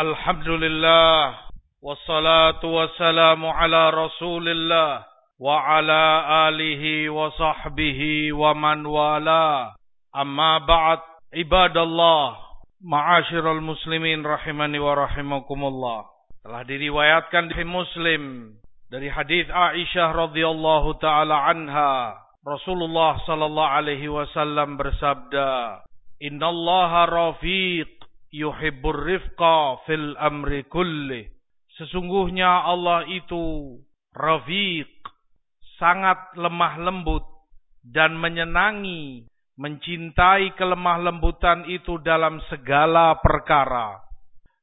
Alhamdulillah. Wassalatu wassalamu ala rasulillah Wa ala alihi wa sahbihi wa man wala. Amma ba'd. Ibadallah. Ma'asyiral muslimin rahimani wa rahimakumullah. Telah diriwayatkan di muslim Dari hadis Aisyah radhiyallahu ta'ala anha. Rasulullah sallallahu alaihi wasallam bersabda Innallaha rafiq yuhibbur rifqa fil amri kulli. Sesungguhnya Allah itu rafiq, sangat lemah lembut dan menyenangi, mencintai kelemah lembutan itu dalam segala perkara.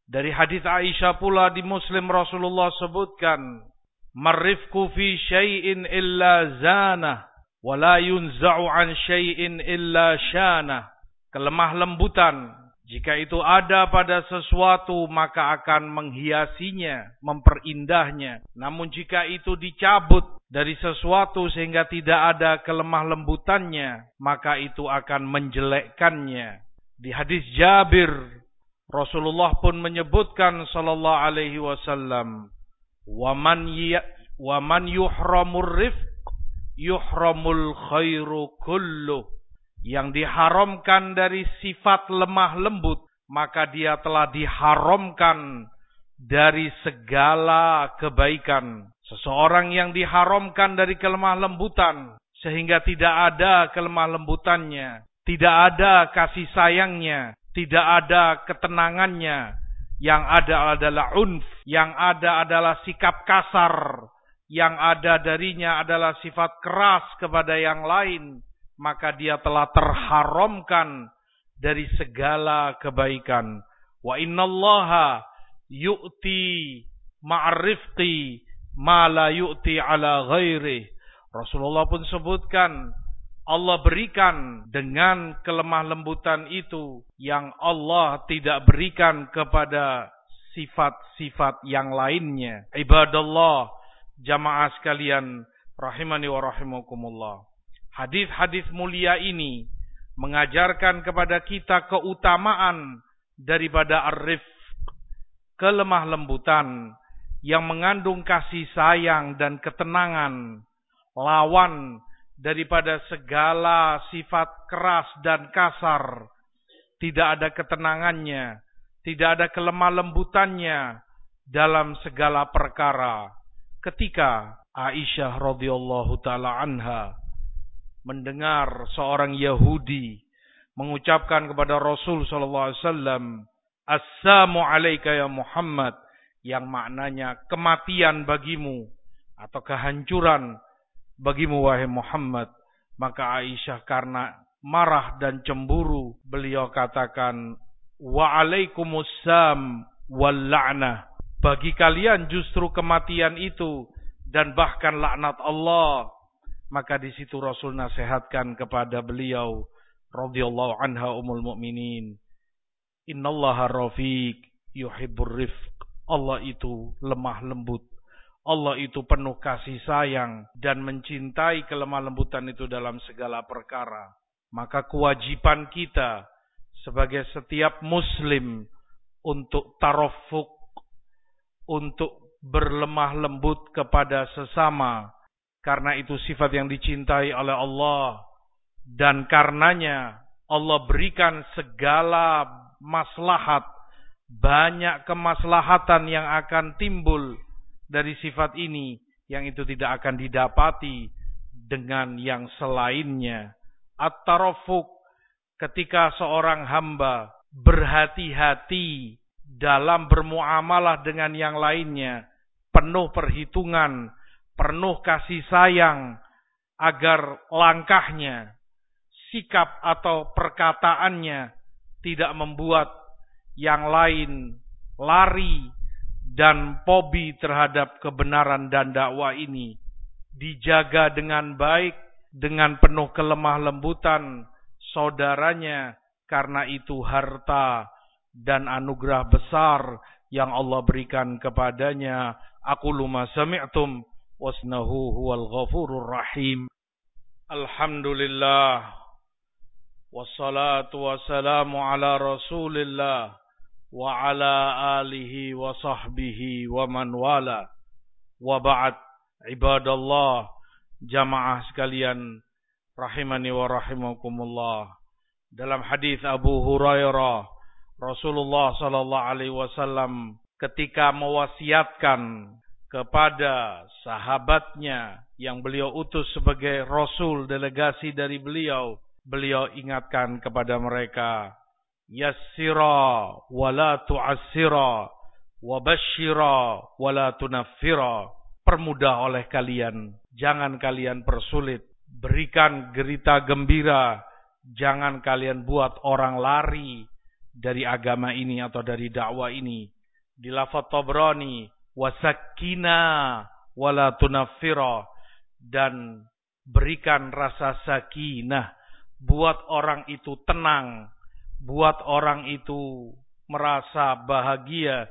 Dari hadis Aisyah pula di Muslim Rasulullah sebutkan, "Marifku fi syai'in illa zana, wa la yunza'u an syai'in illa syana." Kelemah lembutan jika itu ada pada sesuatu maka akan menghiasinya, memperindah,nya Namun jika itu dicabut dari sesuatu sehingga tidak ada kelemah lembutannya, maka itu akan menjelekkannya. Di hadis Jabir, Rasulullah pun menyebutkan sallallahu alaihi wasallam, "Waman ya, waman yuhramur rifq yuhramul khairu kulluh." Yang diharamkan dari sifat lemah lembut, maka dia telah diharamkan dari segala kebaikan. Seseorang yang diharamkan dari kelemah lembutan, sehingga tidak ada kelemah lembutannya, tidak ada kasih sayangnya, tidak ada ketenangannya, yang ada adalah unf, yang ada adalah sikap kasar, yang ada darinya adalah sifat keras kepada yang lain, maka dia telah terharamkan dari segala kebaikan. Wa innallaha yu'ti ma'rifqi ma la yu'ti ala ghairi. Rasulullah pun sebutkan Allah berikan dengan kelemah lembutan itu yang Allah tidak berikan kepada sifat-sifat yang lainnya. Ibadallah, jamaah sekalian, rahimani wa rahimakumullah. Hadis-hadis mulia ini mengajarkan kepada kita keutamaan daripada arif, kelemah lembutan yang mengandung kasih sayang dan ketenangan, lawan daripada segala sifat keras dan kasar, tidak ada ketenangannya, tidak ada kelemah lembutannya dalam segala perkara. Ketika Aisyah radhiyallahu taala anha mendengar seorang Yahudi mengucapkan kepada Rasul sallallahu alaihi wasallam, "Assalamu alayka ya Muhammad," yang maknanya kematian bagimu atau kehancuran bagimu wahai Muhammad. Maka Aisyah karena marah dan cemburu, beliau katakan, "Wa alaikumussalam wal la'nah." Bagi kalian justru kematian itu dan bahkan laknat Allah maka di situ Rasul nasihatkan kepada beliau radhiyallahu anha umul mukminin. Innallaha rafiq yuhibbur rifq. Allah itu lemah lembut. Allah itu penuh kasih sayang dan mencintai kelemah lembutan itu dalam segala perkara. Maka kewajiban kita sebagai setiap muslim untuk tarafuk, untuk berlemah lembut kepada sesama, karena itu sifat yang dicintai oleh Allah. Dan karenanya Allah berikan segala maslahat. Banyak kemaslahatan yang akan timbul dari sifat ini. Yang itu tidak akan didapati dengan yang selainnya. At-tarafuk ketika seorang hamba berhati-hati dalam bermuamalah dengan yang lainnya. Penuh perhitungan penuh kasih sayang agar langkahnya, sikap atau perkataannya tidak membuat yang lain lari dan pobi terhadap kebenaran dan dakwah ini dijaga dengan baik dengan penuh kelemah lembutan saudaranya karena itu harta dan anugerah besar yang Allah berikan kepadanya. Aku luma sami'tum wasnahu huwal ghafurur rahim Alhamdulillah wassalatu wassalamu ala rasulillah وعلى آله وصحبه ومن والاه وبعد عباد الله jamaah sekalian rahimani wa rahimakumullah dalam hadis Abu Hurairah Rasulullah sallallahu alaihi wasallam ketika mewasiatkan kepada sahabatnya yang beliau utus sebagai rasul delegasi dari beliau beliau ingatkan kepada mereka yassira wala tu'assira wabashshira wala tunaffira. Permudah oleh kalian jangan kalian persulit. Berikan gerita gembira jangan kalian buat orang lari dari agama ini atau dari dakwah ini. Di lafaz Tabrani wasakina wala tunaffira dan berikan rasa sakinah buat orang itu tenang buat orang itu merasa bahagia.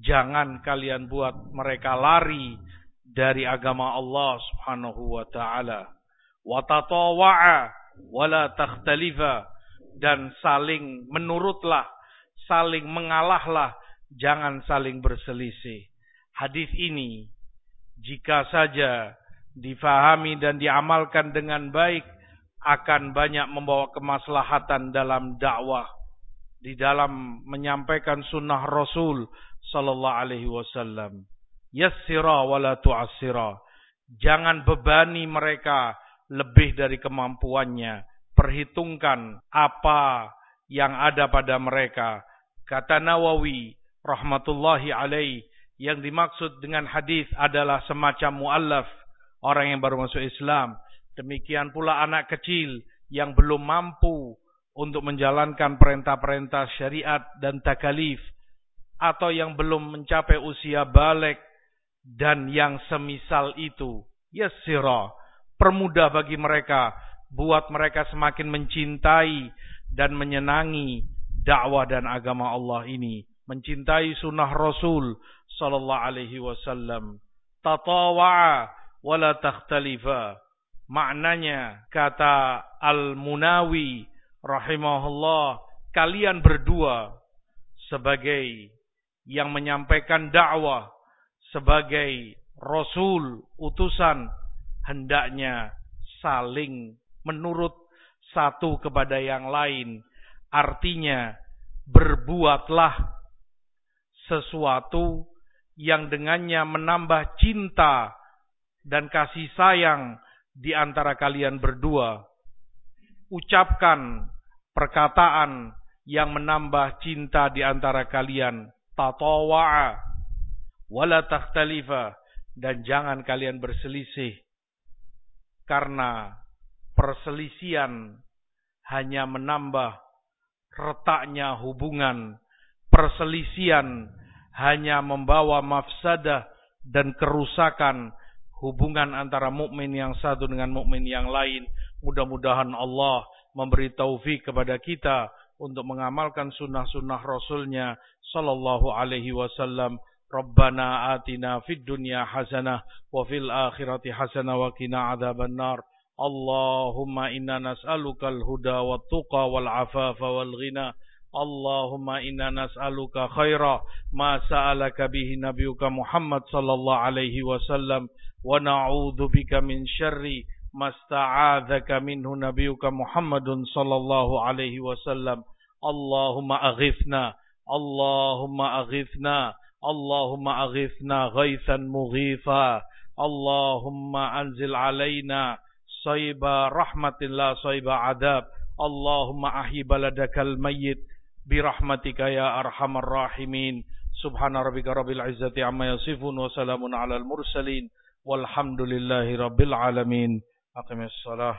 Jangan kalian buat mereka lari dari agama Allah Subhanahu wa taala. Wa tatawa'a wa la takhtalifa dan saling menurutlah, saling mengalahlah, jangan saling berselisih. Hadis ini jika saja difahami dan diamalkan dengan baik akan banyak membawa kemaslahatan dalam dakwah di dalam menyampaikan sunnah Rasul sallallahu alaihi wasallam. Yassira wala tu'assira. Jangan bebani mereka lebih dari kemampuannya. Perhitungkan apa yang ada pada mereka. Kata Nawawi rahmatullahi alaih yang dimaksud dengan hadis adalah semacam muallaf orang yang baru masuk Islam Demikian pula anak kecil yang belum mampu untuk menjalankan perintah-perintah syariat dan takalif atau yang belum mencapai usia balik dan yang semisal itu. Yassira, permudah bagi mereka, buat mereka semakin mencintai dan menyenangi dakwah dan agama Allah ini, mencintai sunnah Rasul sallallahu alaihi wasallam. Tatawa'a wala takhtalifa Maknanya kata Al-Munawi rahimahullah, kalian berdua sebagai yang menyampaikan dakwah sebagai rasul utusan hendaknya saling menurut satu kepada yang lain. Artinya berbuatlah sesuatu yang dengannya menambah cinta dan kasih sayang di antara kalian berdua. Ucapkan perkataan yang menambah cinta di antara kalian. Tatawa'a. Wala takhtalifa. Dan jangan kalian berselisih. Karena perselisian hanya menambah retaknya hubungan. Perselisian hanya membawa mafsadah dan kerusakan hubungan antara mukmin yang satu dengan mukmin yang lain. Mudah-mudahan Allah memberi taufik kepada kita untuk mengamalkan sunnah-sunnah Rasulnya Sallallahu Alaihi Wasallam. Rabbana atina fid dunya hasanah wa fil akhirati hasanah wa qina adzaban nar. Allahumma inna nas'aluka al-huda wat tuqa wal afafa wal ghina. Allahumma inna nas'aluka khaira ma sa'alaka bihi nabiyuka Muhammad sallallahu alaihi wasallam wa na'udzu bika min syarri ma sta'adzaka minhu nabiyuka Muhammadun sallallahu alaihi wasallam. Allahumma aghithna Allahumma aghithna Allahumma aghithna ghaithan mughifa Allahumma anzil alaina sayba rahmatin la sayba adab. Allahumma ahyi baladakal mayyit birahmatika ya arhamar rahimin. Subhana rabbika rabbil izzati amma yasifun wa salamun alal mursalin. Walhamdulillahi rabbil alamin. Aqimis salah.